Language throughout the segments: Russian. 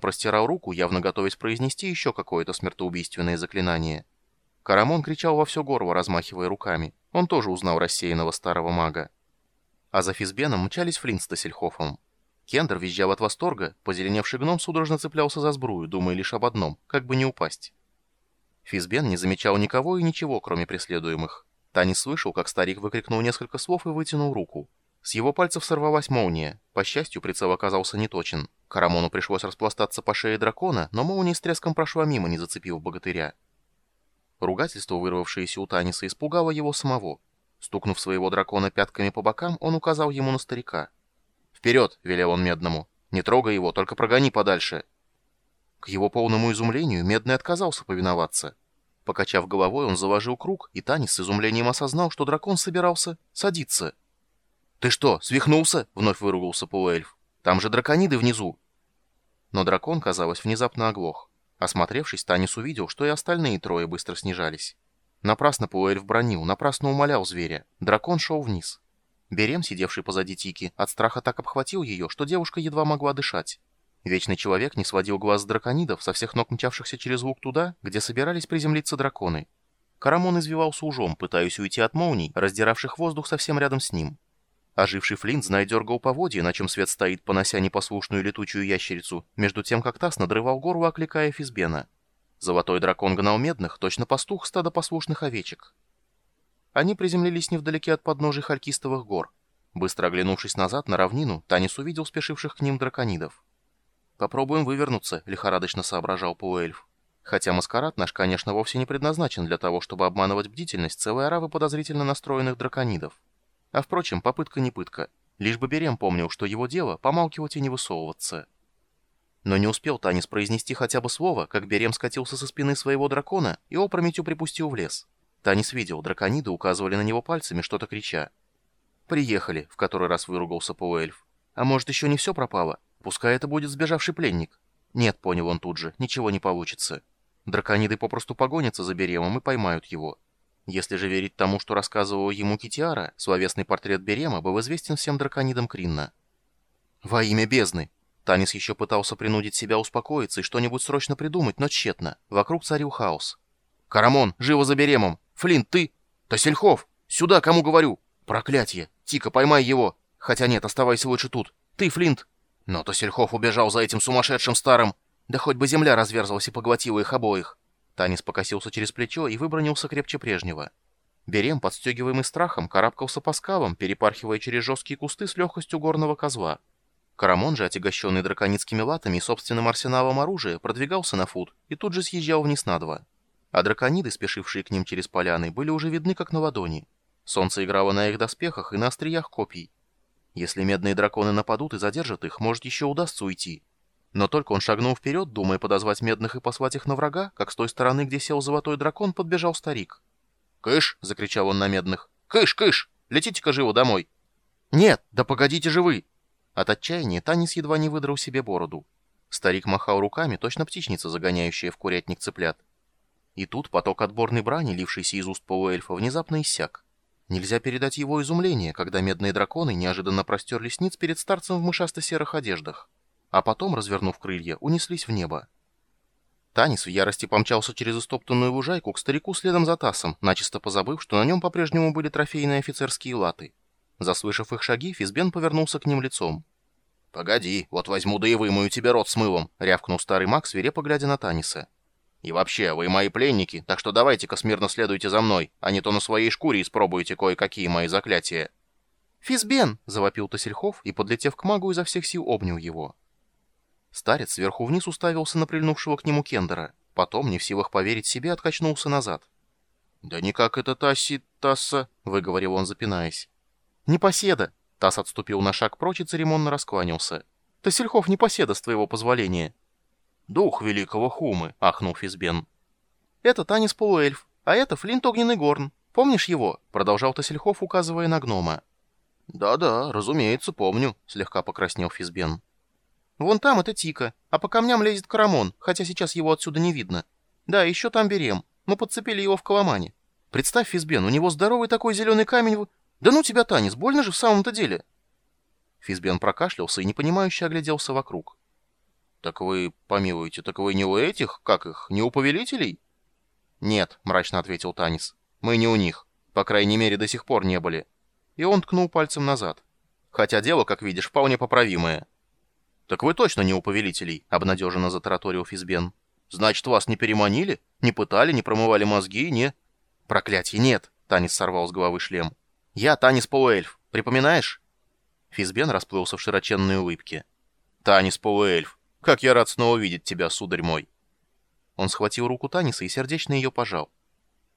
простирал руку, явно готовясь произнести еще какое-то смертоубийственное заклинание. Карамон кричал во все горло, размахивая руками. Он тоже узнал рассеянного старого мага. А за Физбеном мчались Флинт с Тассельхофом. Кендер визжал от восторга, позеленевший гном судорожно цеплялся за сбрую, думая лишь об одном, как бы не упасть. Физбен не замечал никого и ничего, кроме преследуемых. Танис слышал, как старик выкрикнул несколько слов и вытянул руку. С его пальцев сорвалась молния. По счастью, прицел оказался неточен. Карамону пришлось распластаться по шее дракона, но молния с треском прошла мимо, не зацепив богатыря. Ругательство, вырвавшееся у Таниса, испугало его самого. Стукнув своего дракона пятками по бокам, он указал ему на старика. «Вперед!» — велел он Медному. «Не трогай его, только прогони подальше!» К его полному изумлению Медный отказался повиноваться. Покачав головой, он заложил круг, и Танис с изумлением осознал, что дракон собирался садиться. «Ты что, свихнулся?» — вновь выругался полуэльф. «Там же дракониды внизу!» Но дракон, казалось, внезапно оглох. Осмотревшись, Танис увидел, что и остальные трое быстро снижались. Напрасно полуэльф бронил, напрасно умолял зверя. Дракон шел вниз. Берем, сидевший позади Тики, от страха так обхватил ее, что девушка едва могла дышать. Вечный человек не сводил глаз с драконидов, со всех ног мчавшихся через луг туда, где собирались приземлиться драконы. Карамон извивался ужом, пытаясь уйти от молний, раздиравших воздух совсем рядом с ним. Оживший Флинт, зная, дергал поводья, на чем свет стоит, понося непослушную летучую ящерицу, между тем, как таз надрывал горло, окликая Физбена. Золотой дракон гнал медных, точно пастух стада послушных овечек. Они приземлились невдалеке от подножий Халькистовых гор. Быстро оглянувшись назад на равнину, Танис увидел спешивших к ним драконидов. «Попробуем вывернуться», — лихорадочно соображал полуэльф. Хотя маскарад наш, конечно, вовсе не предназначен для того, чтобы обманывать бдительность целой оравы подозрительно настроенных драконидов. А впрочем, попытка не пытка. Лишь бы Берем помнил, что его дело — помалкивать и не высовываться. Но не успел Танис произнести хотя бы слово, как Берем скатился со спины своего дракона и опрометью припустил в лес. Танис видел, дракониды указывали на него пальцами, что-то крича. «Приехали», — в который раз выругался полуэльф. «А может, еще не все пропало? Пускай это будет сбежавший пленник». «Нет», — понял он тут же, — «ничего не получится. Дракониды попросту погонятся за Беремом и поймают его. Если же верить тому, что рассказывал ему Китиара, словесный портрет Берема был известен всем драконидам Кринна. «Во имя бездны!» Танис еще пытался принудить себя успокоиться и что-нибудь срочно придумать, но тщетно. Вокруг царил хаос. «Карамон, живо за Беремом! Флинт, ты! Тасельхов! Сюда, кому говорю! Проклятье! Тика, поймай его! Хотя нет, оставайся лучше тут! Ты, Флинт!» Но Тасельхов убежал за этим сумасшедшим старым... Да хоть бы земля разверзалась и поглотила их обоих. Танис покосился через плечо и выбронился крепче прежнего. Берем, подстегиваемый страхом, карабкался по скалам, перепархивая через жесткие кусты с легкостью горного козла. Карамон же, отягощенный драконицкими латами и собственным арсеналом оружия, продвигался на фут и тут же съезжал вниз на два. А дракониды, спешившие к ним через поляны, были уже видны как на ладони. Солнце играло на их доспехах и на остриях копий. Если медные драконы нападут и задержат их, может еще удастся уйти. Но только он шагнул вперед, думая подозвать медных и послать их на врага, как с той стороны, где сел золотой дракон, подбежал старик. «Кыш!» — закричал он на медных. «Кыш, кыш! Летите-ка живо домой!» «Нет, да погодите же вы!» От отчаяния Танис едва не выдрал себе бороду. Старик махал руками, точно птичница, загоняющая в курятник цыплят. И тут поток отборной брани, лившийся из уст полуэльфа, внезапно иссяк. Нельзя передать его изумление, когда медные драконы неожиданно простерлись ниц перед старцем в мышасто-серых одеждах а потом, развернув крылья, унеслись в небо. Танис в ярости помчался через истоптанную лужайку к старику следом за Тасом, начисто позабыв, что на нем по-прежнему были трофейные офицерские латы. Заслышав их шаги, Физбен повернулся к ним лицом. «Погоди, вот возьму да и вымою тебе рот с мылом», — рявкнул старый маг, свирепо глядя на Таниса. «И вообще, вы мои пленники, так что давайте-ка смирно следуйте за мной, а не то на своей шкуре испробуйте кое-какие мои заклятия». «Физбен!» — завопил Тасельхов и, подлетев к магу, изо всех сил обнял его. Старец сверху вниз уставился на прильнувшего к нему Кендера. Потом, не в силах поверить себе, откачнулся назад. «Да никак это Тасси, Тасса», — выговорил он, запинаясь. «Непоседа!» — Тасс отступил на шаг прочь и церемонно раскланялся. «Тассельхов непоседа, с твоего позволения». «Дух великого Хумы», — ахнул Физбен. «Это Танис Полуэльф, а это Флинт Огненный Горн. Помнишь его?» — продолжал Тассельхов, указывая на гнома. «Да-да, разумеется, помню», — слегка покраснел Физбен. Вон там это Тика, а по камням лезет Карамон, хотя сейчас его отсюда не видно. Да, еще там Берем. Мы подцепили его в Коломане. Представь, Физбен, у него здоровый такой зеленый камень в... Да ну тебя, Танис, больно же в самом-то деле. Физбен прокашлялся и непонимающе огляделся вокруг. «Так вы, помилуйте, так вы не у этих, как их, не у повелителей?» «Нет», — мрачно ответил Танис, — «мы не у них. По крайней мере, до сих пор не были». И он ткнул пальцем назад. «Хотя дело, как видишь, вполне поправимое». «Так вы точно не у повелителей», — обнадеженно затараторил Физбен. «Значит, вас не переманили? Не пытали, не промывали мозги, не...» «Проклятье, нет!» — Танис сорвал с головы шлем. «Я Танис Полуэльф. Припоминаешь?» Физбен расплылся в широченной улыбке. «Танис Полуэльф, как я рад снова видеть тебя, сударь мой!» Он схватил руку Таниса и сердечно ее пожал.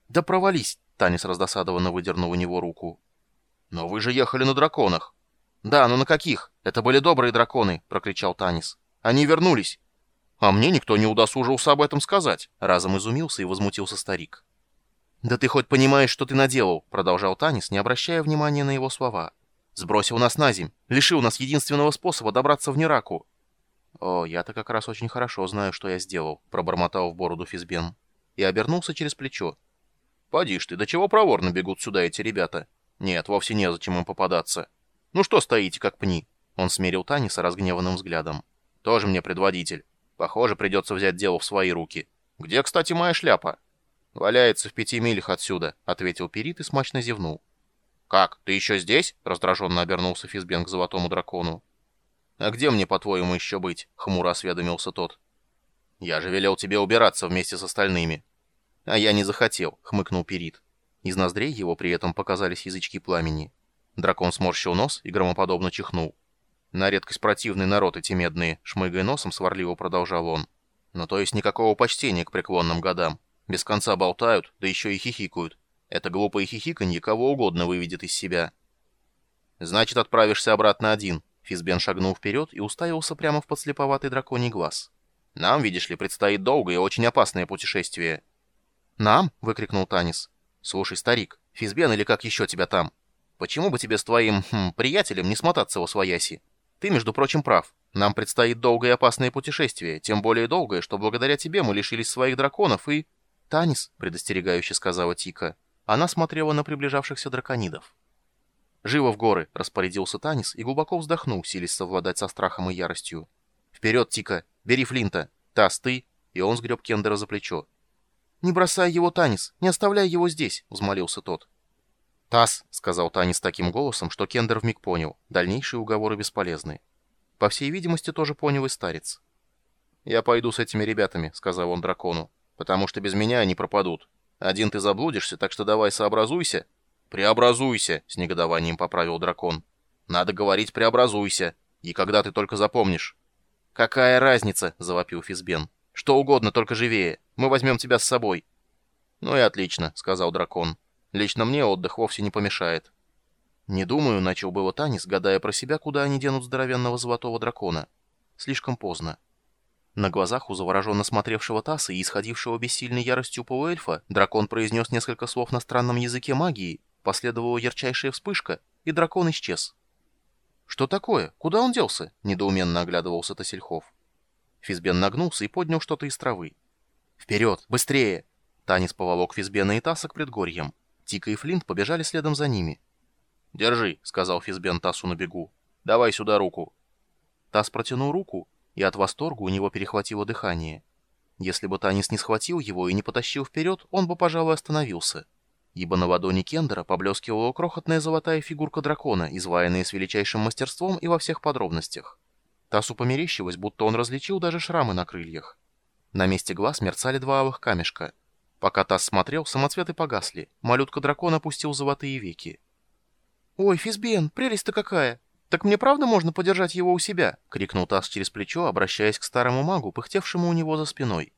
«Да провались!» — Танис раздосадованно выдернул у него руку. «Но вы же ехали на драконах!» «Да, но на каких? Это были добрые драконы!» — прокричал Танис. «Они вернулись!» «А мне никто не удосужился об этом сказать!» — разом изумился и возмутился старик. «Да ты хоть понимаешь, что ты наделал?» — продолжал Танис, не обращая внимания на его слова. «Сбросил нас на земь, лишил нас единственного способа добраться в Нераку. «О, я-то как раз очень хорошо знаю, что я сделал», — пробормотал в бороду Физбен. И обернулся через плечо. «Поди ж ты, до чего проворно бегут сюда эти ребята? Нет, вовсе незачем им попадаться. Ну что стоите, как пни?» Он смерил Таниса разгневанным взглядом. «Тоже мне предводитель. Похоже, придется взять дело в свои руки. Где, кстати, моя шляпа?» «Валяется в пяти милях отсюда», — ответил Перит и смачно зевнул. «Как, ты еще здесь?» — раздраженно обернулся Физбен к золотому дракону. «А где мне, по-твоему, еще быть?» — хмуро осведомился тот. «Я же велел тебе убираться вместе с остальными». «А я не захотел», — хмыкнул Перит. Из ноздрей его при этом показались язычки пламени. Дракон сморщил нос и громоподобно чихнул. «На редкость противный народ эти медные», — шмыгая носом, сварливо продолжал он. «Ну то есть никакого почтения к преклонным годам. Без конца болтают, да еще и хихикают. Это глупое хихиканье кого угодно выведет из себя». «Значит, отправишься обратно один», Физбен шагнул вперед и уставился прямо в подслеповатый драконий глаз. «Нам, видишь ли, предстоит долгое и очень опасное путешествие». «Нам?» — выкрикнул Танис. «Слушай, старик, Физбен или как еще тебя там? Почему бы тебе с твоим хм, приятелем не смотаться во свояси? Ты, между прочим, прав. Нам предстоит долгое и опасное путешествие, тем более долгое, что благодаря тебе мы лишились своих драконов и...» «Танис», — предостерегающе сказала Тика. Она смотрела на приближавшихся драконидов. «Живо в горы!» — распорядился Танис и глубоко вздохнул, силясь совладать со страхом и яростью. «Вперед, Тика! Бери Флинта! Тас, ты!» И он сгреб Кендера за плечо. «Не бросай его, Танис! Не оставляй его здесь!» — взмолился тот. «Тас!» — сказал Танис таким голосом, что Кендер вмиг понял. Дальнейшие уговоры бесполезны. По всей видимости, тоже понял и старец. «Я пойду с этими ребятами», — сказал он дракону, — «потому что без меня они пропадут. Один ты заблудишься, так что давай сообразуйся «Преобразуйся», — с негодованием поправил дракон. «Надо говорить «преобразуйся», и когда ты только запомнишь». «Какая разница?» — завопил Физбен. «Что угодно, только живее. Мы возьмем тебя с собой». «Ну и отлично», — сказал дракон. «Лично мне отдых вовсе не помешает». «Не думаю», — начал было Танис, гадая про себя, куда они денут здоровенного золотого дракона. Слишком поздно. На глазах у завороженно смотревшего Таса и исходившего бессильной яростью полуэльфа дракон произнес несколько слов на странном языке магии, Последовала ярчайшая вспышка, и дракон исчез. «Что такое? Куда он делся?» — недоуменно оглядывался Тасельхов. Физбен нагнулся и поднял что-то из травы. «Вперед! Быстрее!» Танец поволок Физбена и Таса к предгорьям. Тика и Флинт побежали следом за ними. «Держи», — сказал Физбен Тасу на бегу. «Давай сюда руку». Тас протянул руку, и от восторга у него перехватило дыхание. Если бы Танис не схватил его и не потащил вперед, он бы, пожалуй, остановился ибо на ладони Кендера поблескивала крохотная золотая фигурка дракона, изваянная с величайшим мастерством и во всех подробностях. Тасу померещилось, будто он различил даже шрамы на крыльях. На месте глаз мерцали два алых камешка. Пока Тас смотрел, самоцветы погасли, малютка-дракон опустил золотые веки. «Ой, Физбен, прелесть-то какая! Так мне правда можно подержать его у себя?» — крикнул Тас через плечо, обращаясь к старому магу, пыхтевшему у него за спиной.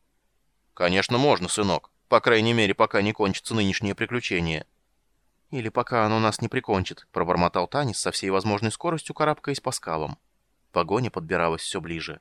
«Конечно можно, сынок. По крайней мере, пока не кончится нынешнее приключение. «Или пока оно нас не прикончит», — пробормотал Танис со всей возможной скоростью, карабкаясь по скалам. Погоня подбиралась все ближе.